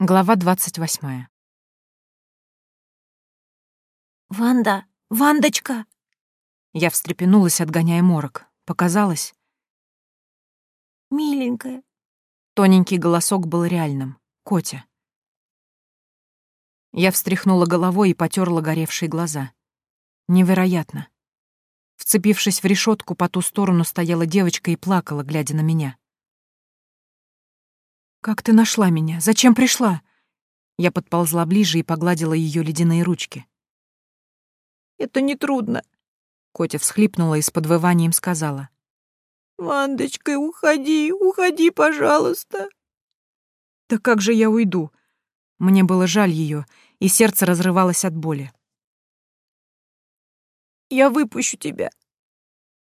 Глава двадцать восьмая. «Ванда! Вандочка!» Я встрепенулась, отгоняя морок. Показалось. «Миленькая!» Тоненький голосок был реальным. Котя. Я встряхнула головой и потерла горевшие глаза. Невероятно. Вцепившись в решетку, по ту сторону стояла девочка и плакала, глядя на меня. «Как ты нашла меня? Зачем пришла?» Я подползла ближе и погладила ее ледяные ручки. «Это нетрудно», — Котя всхлипнула и с подвыванием сказала. «Вандочка, уходи, уходи, пожалуйста». «Да как же я уйду?» Мне было жаль ее, и сердце разрывалось от боли. «Я выпущу тебя».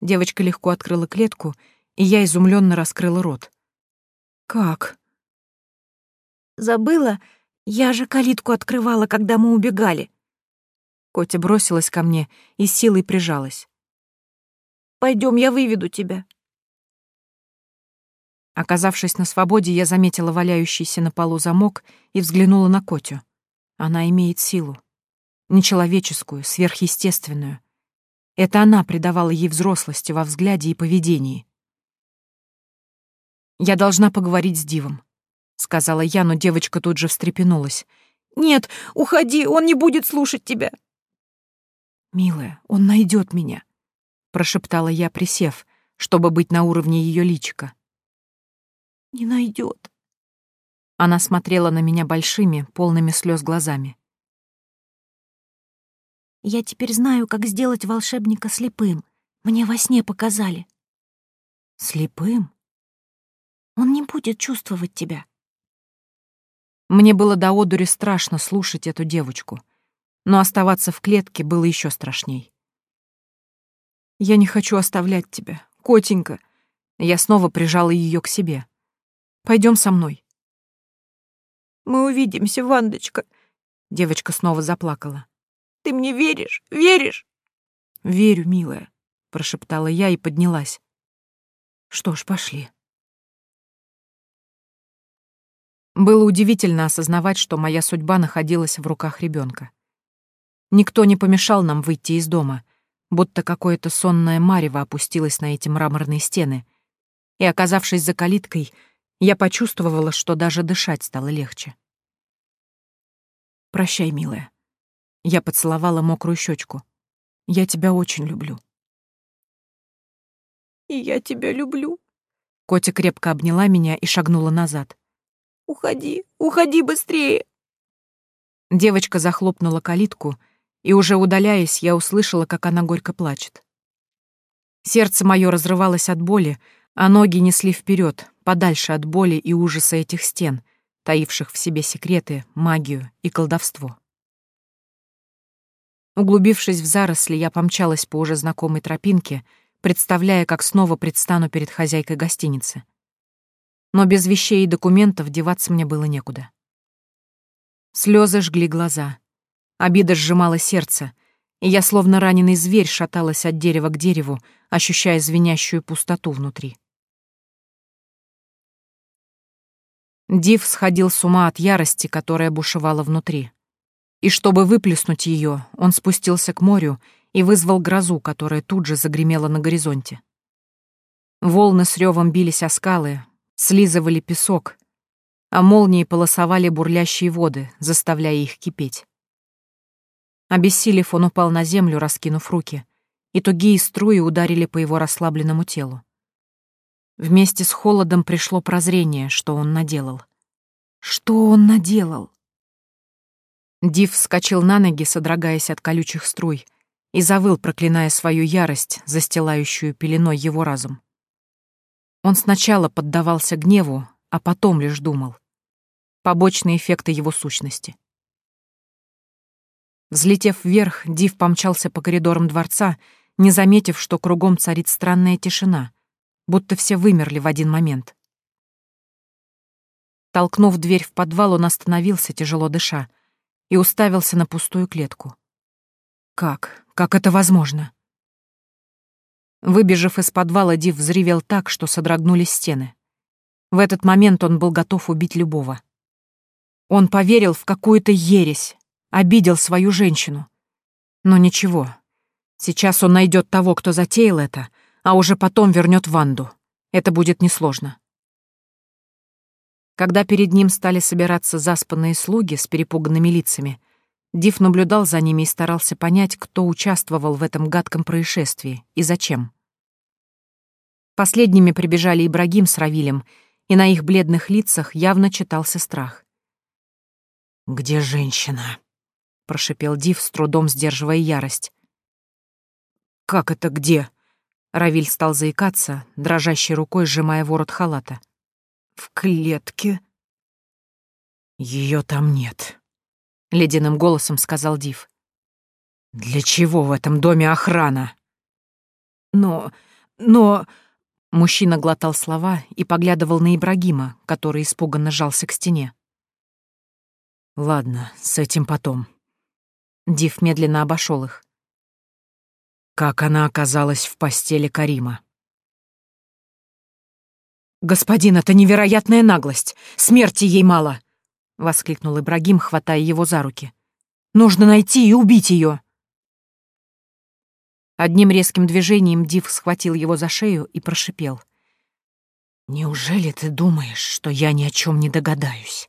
Девочка легко открыла клетку, и я изумленно раскрыла рот. «Как?» Забыла? Я же калитку открывала, когда мы убегали. Котя бросилась ко мне и силой прижалась. Пойдем, я выведу тебя. Оказавшись на свободе, я заметила валяющийся на полу замок и взглянула на Котю. Она имеет силу. Нечеловеческую, сверхъестественную. Это она придавала ей взрослости во взгляде и поведении. Я должна поговорить с Дивом сказала я, но девочка тут же встрепенулась. Нет, уходи, он не будет слушать тебя. Милая, он найдет меня, прошептала я, присев, чтобы быть на уровне ее личика. Не найдет. Она смотрела на меня большими, полными слез глазами. Я теперь знаю, как сделать волшебника слепым. Мне во сне показали. Слепым? Он не будет чувствовать тебя. Мне было до одури страшно слушать эту девочку, но оставаться в клетке было еще страшней. «Я не хочу оставлять тебя, котенька!» Я снова прижала ее к себе. Пойдем со мной». «Мы увидимся, Вандочка!» Девочка снова заплакала. «Ты мне веришь? Веришь?» «Верю, милая», — прошептала я и поднялась. «Что ж, пошли». Было удивительно осознавать, что моя судьба находилась в руках ребенка. Никто не помешал нам выйти из дома, будто какое-то сонное марево опустилось на эти мраморные стены, и, оказавшись за калиткой, я почувствовала, что даже дышать стало легче. «Прощай, милая». Я поцеловала мокрую щечку. «Я тебя очень люблю». «И я тебя люблю». Котя крепко обняла меня и шагнула назад. Уходи, уходи быстрее!» Девочка захлопнула калитку, и уже удаляясь, я услышала, как она горько плачет. Сердце мое разрывалось от боли, а ноги несли вперед, подальше от боли и ужаса этих стен, таивших в себе секреты, магию и колдовство. Углубившись в заросли, я помчалась по уже знакомой тропинке, представляя, как снова предстану перед хозяйкой гостиницы но без вещей и документов деваться мне было некуда. Слезы жгли глаза. Обида сжимала сердце, и я, словно раненый зверь, шаталась от дерева к дереву, ощущая звенящую пустоту внутри. Див сходил с ума от ярости, которая бушевала внутри. И чтобы выплеснуть ее, он спустился к морю и вызвал грозу, которая тут же загремела на горизонте. Волны с ревом бились о скалы, слизывали песок, а молнии полосовали бурлящие воды, заставляя их кипеть. Обессилев, он упал на землю, раскинув руки, и тугие струи ударили по его расслабленному телу. Вместе с холодом пришло прозрение, что он наделал. Что он наделал? Див вскочил на ноги, содрогаясь от колючих струй, и завыл, проклиная свою ярость, застилающую пеленой его разум. Он сначала поддавался гневу, а потом лишь думал. Побочные эффекты его сущности. Взлетев вверх, Див помчался по коридорам дворца, не заметив, что кругом царит странная тишина, будто все вымерли в один момент. Толкнув дверь в подвал, он остановился, тяжело дыша, и уставился на пустую клетку. Как? Как это возможно? Выбежав из подвала, Див взревел так, что содрогнулись стены. В этот момент он был готов убить любого. Он поверил в какую-то ересь, обидел свою женщину. Но ничего, сейчас он найдет того, кто затеял это, а уже потом вернет Ванду. Это будет несложно. Когда перед ним стали собираться заспанные слуги с перепуганными лицами, Див наблюдал за ними и старался понять, кто участвовал в этом гадком происшествии и зачем. Последними прибежали Ибрагим с Равилем, и на их бледных лицах явно читался страх. «Где женщина?» — прошипел Див, с трудом сдерживая ярость. «Как это где?» Равиль стал заикаться, дрожащей рукой сжимая ворот халата. «В клетке?» Ее там нет», — ледяным голосом сказал Див. «Для чего в этом доме охрана?» «Но... но...» Мужчина глотал слова и поглядывал на Ибрагима, который испуганно жался к стене. «Ладно, с этим потом». Див медленно обошел их. Как она оказалась в постели Карима? «Господин, это невероятная наглость! Смерти ей мало!» — воскликнул Ибрагим, хватая его за руки. «Нужно найти и убить ее!» Одним резким движением Див схватил его за шею и прошипел. «Неужели ты думаешь, что я ни о чем не догадаюсь?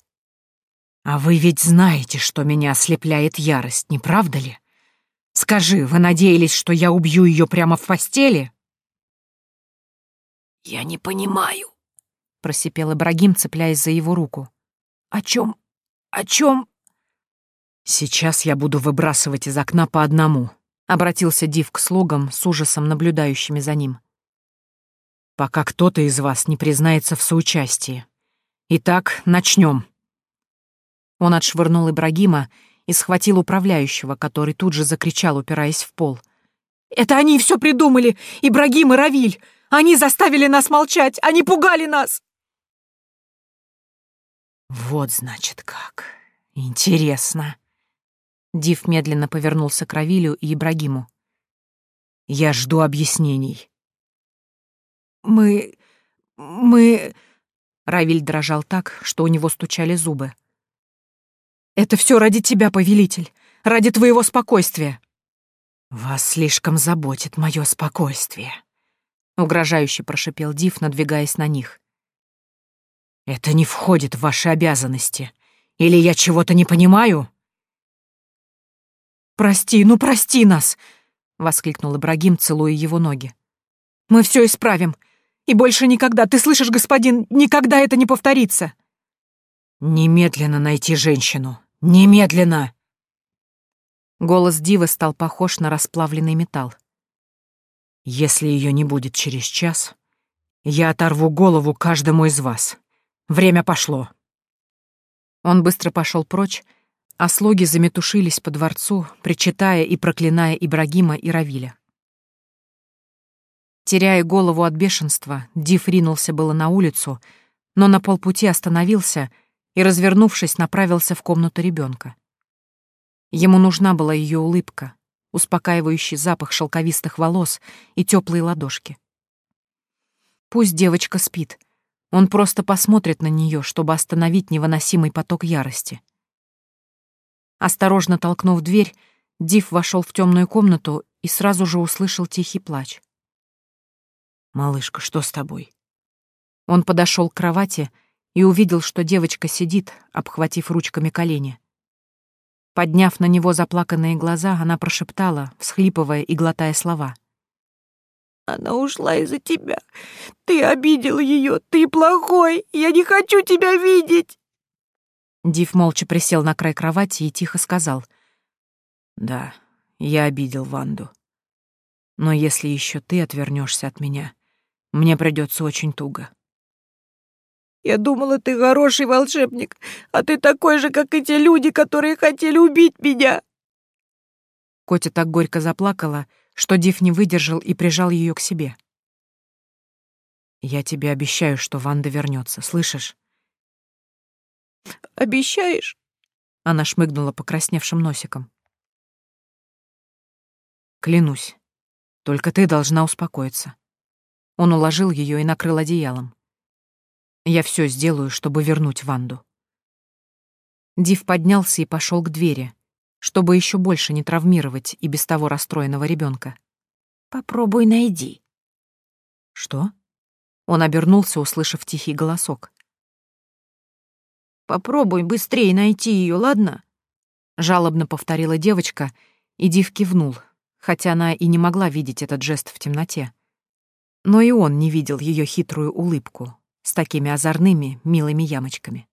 А вы ведь знаете, что меня ослепляет ярость, не правда ли? Скажи, вы надеялись, что я убью ее прямо в постели?» «Я не понимаю», — просипел Ибрагим, цепляясь за его руку. «О чем? О чем?» «Сейчас я буду выбрасывать из окна по одному», обратился Див к слугам с ужасом наблюдающими за ним. «Пока кто-то из вас не признается в соучастии. Итак, начнем. Он отшвырнул Ибрагима и схватил управляющего, который тут же закричал, упираясь в пол. «Это они все придумали! Ибрагим и Равиль! Они заставили нас молчать! Они пугали нас!» «Вот, значит, как. Интересно», Див медленно повернулся к Равилю и Ибрагиму. «Я жду объяснений». «Мы... мы...» Равиль дрожал так, что у него стучали зубы. «Это все ради тебя, повелитель, ради твоего спокойствия». «Вас слишком заботит мое спокойствие», — угрожающе прошипел Див, надвигаясь на них. «Это не входит в ваши обязанности. Или я чего-то не понимаю?» «Прости, ну прости нас!» — воскликнул Ибрагим, целуя его ноги. «Мы все исправим. И больше никогда, ты слышишь, господин, никогда это не повторится!» «Немедленно найти женщину! Немедленно!» Голос Дивы стал похож на расплавленный металл. «Если ее не будет через час, я оторву голову каждому из вас. Время пошло». Он быстро пошел прочь, а слуги заметушились по дворцу, причитая и проклиная Ибрагима и Равиля. Теряя голову от бешенства, Див ринулся было на улицу, но на полпути остановился и, развернувшись, направился в комнату ребенка. Ему нужна была ее улыбка, успокаивающий запах шелковистых волос и теплые ладошки. Пусть девочка спит, он просто посмотрит на нее, чтобы остановить невыносимый поток ярости. Осторожно толкнув дверь, Див вошел в темную комнату и сразу же услышал тихий плач. «Малышка, что с тобой?» Он подошел к кровати и увидел, что девочка сидит, обхватив ручками колени. Подняв на него заплаканные глаза, она прошептала, всхлипывая и глотая слова. «Она ушла из-за тебя. Ты обидел ее. Ты плохой. Я не хочу тебя видеть!» Див молча присел на край кровати и тихо сказал. «Да, я обидел Ванду. Но если еще ты отвернешься от меня, мне придется очень туго». «Я думала, ты хороший волшебник, а ты такой же, как эти люди, которые хотели убить меня!» Котя так горько заплакала, что Див не выдержал и прижал ее к себе. «Я тебе обещаю, что Ванда вернется, слышишь? Обещаешь?» Она шмыгнула покрасневшим носиком. «Клянусь. Только ты должна успокоиться». Он уложил ее и накрыл одеялом. «Я все сделаю, чтобы вернуть Ванду». Див поднялся и пошел к двери, чтобы еще больше не травмировать и без того расстроенного ребенка. «Попробуй найди». «Что?» Он обернулся, услышав тихий голосок. «Попробуй быстрее найти ее, ладно?» Жалобно повторила девочка, и Див кивнул, хотя она и не могла видеть этот жест в темноте. Но и он не видел ее хитрую улыбку с такими озорными, милыми ямочками.